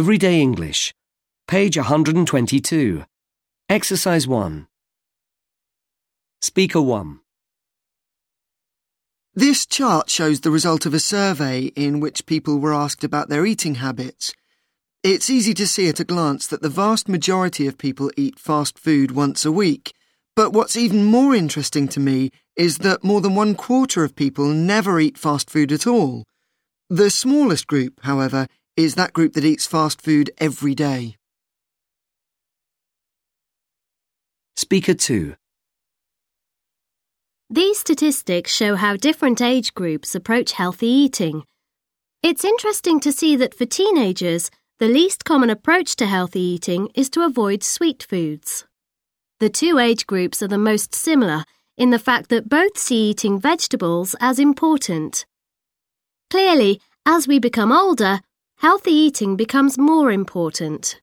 Everyday English. Page 122. Exercise 1. Speaker 1. This chart shows the result of a survey in which people were asked about their eating habits. It's easy to see at a glance that the vast majority of people eat fast food once a week. But what's even more interesting to me is that more than one quarter of people never eat fast food at all. The smallest group, however, is that group that eats fast food every day. Speaker 2. These statistics show how different age groups approach healthy eating. It's interesting to see that for teenagers, the least common approach to healthy eating is to avoid sweet foods. The two age groups are the most similar in the fact that both see eating vegetables as important. Clearly, as we become older, healthy eating becomes more important.